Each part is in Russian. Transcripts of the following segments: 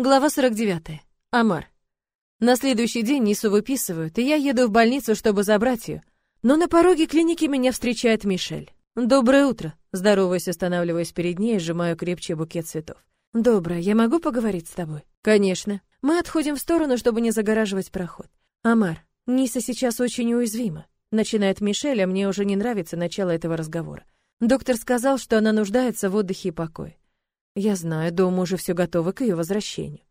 Глава 49. Амар. На следующий день Нису выписывают, и я еду в больницу, чтобы забрать ее. Но на пороге клиники меня встречает Мишель. «Доброе утро!» Здороваясь, останавливаясь перед ней, сжимаю крепче букет цветов. «Доброе. Я могу поговорить с тобой?» «Конечно». Мы отходим в сторону, чтобы не загораживать проход. «Амар, Ниса сейчас очень уязвима», — начинает Мишель, а мне уже не нравится начало этого разговора. Доктор сказал, что она нуждается в отдыхе и покое. Я знаю, дома уже все готово к ее возвращению.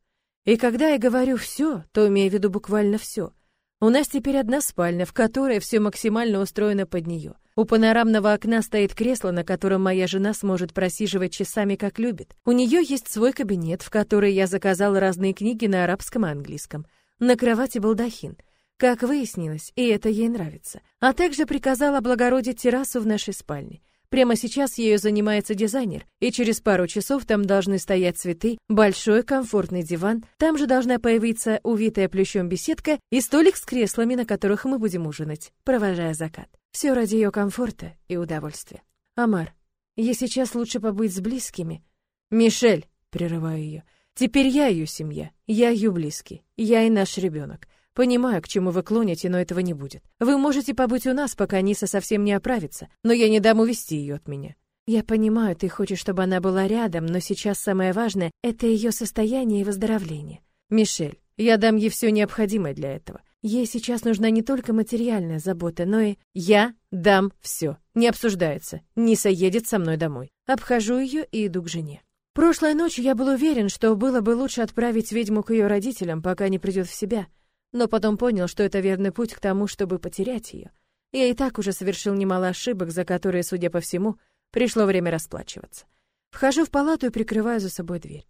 И когда я говорю все, то имею в виду буквально все. У нас теперь одна спальня, в которой все максимально устроено под нее. У панорамного окна стоит кресло, на котором моя жена сможет просиживать часами, как любит. У нее есть свой кабинет, в который я заказал разные книги на арабском и английском. На кровати балдахин. Как выяснилось, и это ей нравится. А также приказала облагородить террасу в нашей спальне. Прямо сейчас ею занимается дизайнер, и через пару часов там должны стоять цветы, большой комфортный диван, там же должна появиться увитая плющом беседка и столик с креслами, на которых мы будем ужинать, провожая закат. Все ради ее комфорта и удовольствия. Амар, ей сейчас лучше побыть с близкими. Мишель, прерываю ее, теперь я ее семья, я ее близкий, я и наш ребенок. Понимаю, к чему вы клоните, но этого не будет. Вы можете побыть у нас, пока Ниса совсем не оправится, но я не дам увести ее от меня. Я понимаю, ты хочешь, чтобы она была рядом, но сейчас самое важное — это ее состояние и выздоровление. Мишель, я дам ей все необходимое для этого. Ей сейчас нужна не только материальная забота, но и я дам все. Не обсуждается. Ниса едет со мной домой. Обхожу ее и иду к жене. Прошлой ночью я был уверен, что было бы лучше отправить ведьму к ее родителям, пока не придет в себя но потом понял, что это верный путь к тому, чтобы потерять ее. Я и так уже совершил немало ошибок, за которые, судя по всему, пришло время расплачиваться. Вхожу в палату и прикрываю за собой дверь.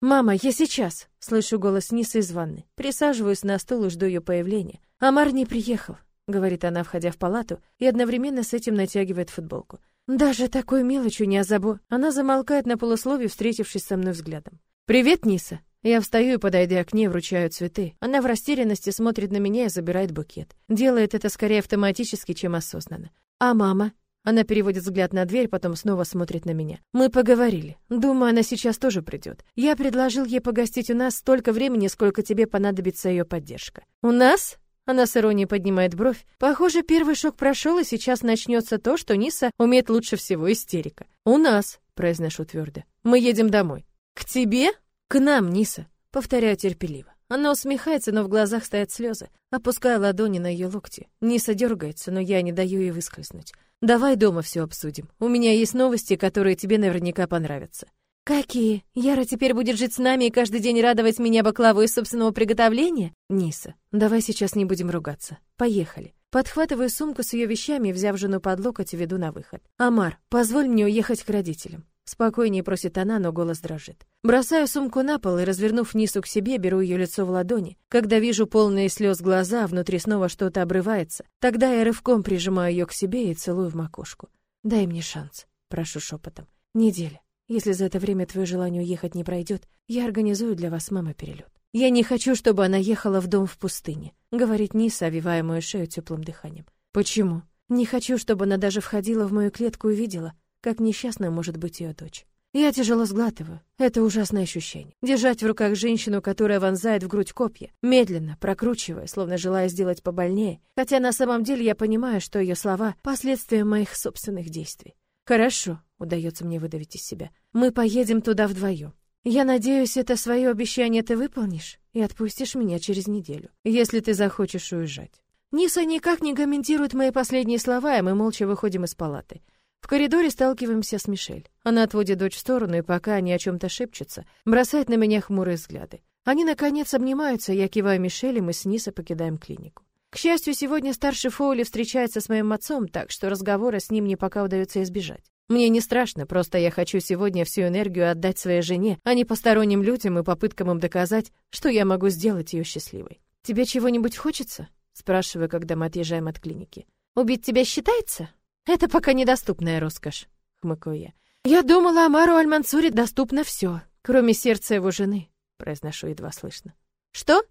«Мама, я сейчас!» — слышу голос Нисы из ванны. Присаживаюсь на стул и жду ее появления. «Амар не приехал», — говорит она, входя в палату, и одновременно с этим натягивает футболку. «Даже такой мелочью не озабо...» Она замолкает на полусловие, встретившись со мной взглядом. «Привет, Ниса!» Я встаю и, подойдя к ней, вручаю цветы. Она в растерянности смотрит на меня и забирает букет. Делает это скорее автоматически, чем осознанно. А мама? Она переводит взгляд на дверь, потом снова смотрит на меня. Мы поговорили. Думаю, она сейчас тоже придет. Я предложил ей погостить у нас столько времени, сколько тебе понадобится ее поддержка. У нас? Она с иронией поднимает бровь. Похоже, первый шок прошел, и сейчас начнется то, что Ниса умеет лучше всего истерика. У нас, произношу твердо. Мы едем домой. К тебе? «К нам, Ниса!» — повторяю терпеливо. Она усмехается, но в глазах стоят слезы. Опускаю ладони на ее локти. Ниса дергается, но я не даю ей выскользнуть. «Давай дома все обсудим. У меня есть новости, которые тебе наверняка понравятся». «Какие? Яра теперь будет жить с нами и каждый день радовать меня баклаву из собственного приготовления?» «Ниса, давай сейчас не будем ругаться. Поехали». Подхватываю сумку с ее вещами, взяв жену под локоть, веду на выход. «Амар, позволь мне уехать к родителям. Спокойнее просит она, но голос дрожит. Бросаю сумку на пол и, развернув Нису к себе, беру ее лицо в ладони. Когда вижу полные слез глаза, внутри снова что-то обрывается. Тогда я рывком прижимаю ее к себе и целую в макушку. «Дай мне шанс», — прошу шепотом. «Неделя. Если за это время твое желание уехать не пройдет, я организую для вас, мама, перелет. Я не хочу, чтобы она ехала в дом в пустыне», — говорит Ниса, овивая мою шею теплым дыханием. «Почему?» «Не хочу, чтобы она даже входила в мою клетку и видела, как несчастна может быть ее дочь. Я тяжело сглатываю. Это ужасное ощущение. Держать в руках женщину, которая вонзает в грудь копья, медленно, прокручивая, словно желая сделать побольнее, хотя на самом деле я понимаю, что ее слова — последствия моих собственных действий. «Хорошо», — удается мне выдавить из себя. «Мы поедем туда вдвоем. Я надеюсь, это свое обещание ты выполнишь и отпустишь меня через неделю, если ты захочешь уезжать». Ниса никак не комментирует мои последние слова, и мы молча выходим из палаты. В коридоре сталкиваемся с Мишель. Она отводит дочь в сторону, и пока они о чем-то шепчутся, бросает на меня хмурые взгляды. Они, наконец, обнимаются, я киваю Мишель, и мы с Ниса покидаем клинику. К счастью, сегодня старший Фоули встречается с моим отцом, так что разговора с ним мне пока удается избежать. Мне не страшно, просто я хочу сегодня всю энергию отдать своей жене, а не посторонним людям и попыткам им доказать, что я могу сделать ее счастливой. «Тебе чего-нибудь хочется?» — спрашиваю, когда мы отъезжаем от клиники. «Убить тебя считается?» Это пока недоступная роскошь, хмыкаю я. Я думала, Амару Аль-Мансуре доступно все, кроме сердца его жены, произношу едва слышно. Что?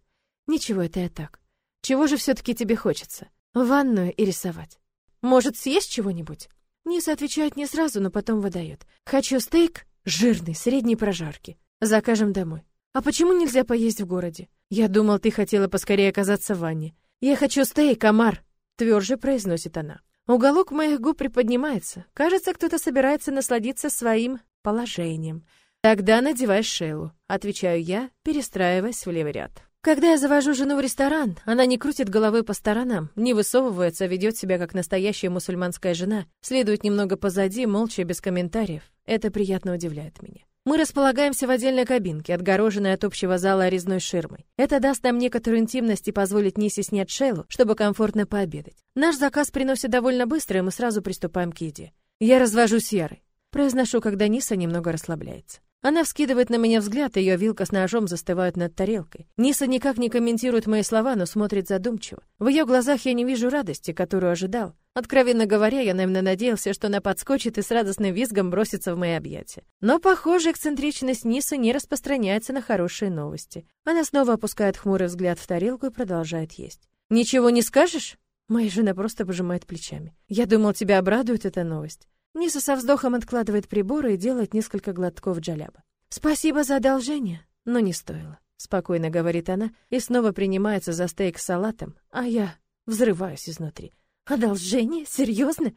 Ничего, это я так. Чего же все таки тебе хочется? Ванную и рисовать. Может, съесть чего-нибудь? Низ отвечает не сразу, но потом выдает. Хочу стейк жирный, средней прожарки. Закажем домой. А почему нельзя поесть в городе? Я думал, ты хотела поскорее оказаться в ванне. Я хочу стейк, Амар, тверже произносит она. Уголок моих губ приподнимается. Кажется, кто-то собирается насладиться своим положением. Тогда надевай шейлу, отвечаю я, перестраиваясь в левый ряд. Когда я завожу жену в ресторан, она не крутит головой по сторонам, не высовывается, ведет себя как настоящая мусульманская жена, следует немного позади, молча, без комментариев. Это приятно удивляет меня. Мы располагаемся в отдельной кабинке, отгороженной от общего зала резной ширмой. Это даст нам некоторую интимность и позволит Нисе снять шейлу, чтобы комфортно пообедать. Наш заказ приносит довольно быстро, и мы сразу приступаем к еде. Я развожусь с Ярой. Произношу, когда Ниса немного расслабляется. Она вскидывает на меня взгляд, ее вилка с ножом застывают над тарелкой. Ниса никак не комментирует мои слова, но смотрит задумчиво. В ее глазах я не вижу радости, которую ожидал. Откровенно говоря, я, наверное, надеялся, что она подскочит и с радостным визгом бросится в мои объятия. Но, похоже, эксцентричность Нисы не распространяется на хорошие новости. Она снова опускает хмурый взгляд в тарелку и продолжает есть. «Ничего не скажешь?» Моя жена просто пожимает плечами. «Я думал, тебя обрадует эта новость. Ниса со вздохом откладывает приборы и делает несколько глотков джаляба. «Спасибо за одолжение, но не стоило», — спокойно говорит она и снова принимается за стейк с салатом, а я взрываюсь изнутри. «Одолжение? Серьезно?»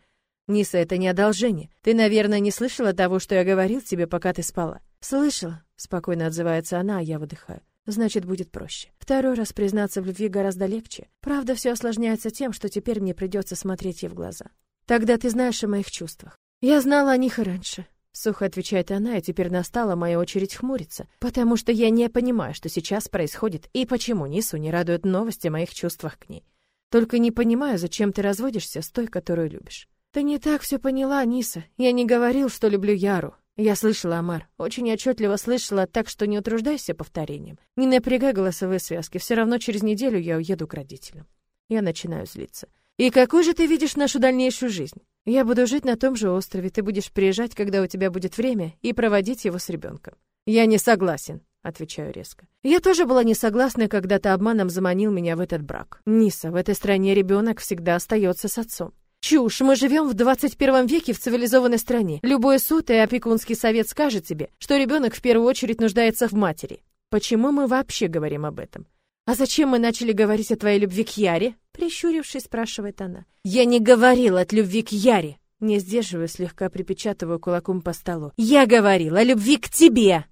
«Ниса, это не одолжение. Ты, наверное, не слышала того, что я говорил тебе, пока ты спала?» «Слышала», — спокойно отзывается она, а я выдыхаю. Значит, будет проще. Второй раз признаться в любви гораздо легче. Правда, все осложняется тем, что теперь мне придется смотреть ей в глаза. Тогда ты знаешь о моих чувствах. Я знала о них и раньше. Сухо отвечает она, и теперь настала моя очередь хмуриться, потому что я не понимаю, что сейчас происходит и почему Нису не радует новости о моих чувствах к ней. Только не понимаю, зачем ты разводишься с той, которую любишь. Ты не так все поняла, Ниса. Я не говорил, что люблю Яру. Я слышала, Амар, очень отчетливо слышала, так что не утруждайся повторением. Не напрягай голосовые связки, все равно через неделю я уеду к родителям. Я начинаю злиться. И какой же ты видишь нашу дальнейшую жизнь? Я буду жить на том же острове, ты будешь приезжать, когда у тебя будет время, и проводить его с ребенком. Я не согласен, отвечаю резко. Я тоже была не согласна, когда ты обманом заманил меня в этот брак. Ниса, в этой стране ребенок всегда остается с отцом. Чушь, мы живем в 21 веке в цивилизованной стране. Любой суд и опекунский совет скажет тебе, что ребенок в первую очередь нуждается в матери. Почему мы вообще говорим об этом? А зачем мы начали говорить о твоей любви к Яре? Прищурившись, спрашивает она. «Я не говорила от любви к Яре!» Не сдерживаю, слегка припечатываю кулаком по столу. «Я говорила о любви к тебе!»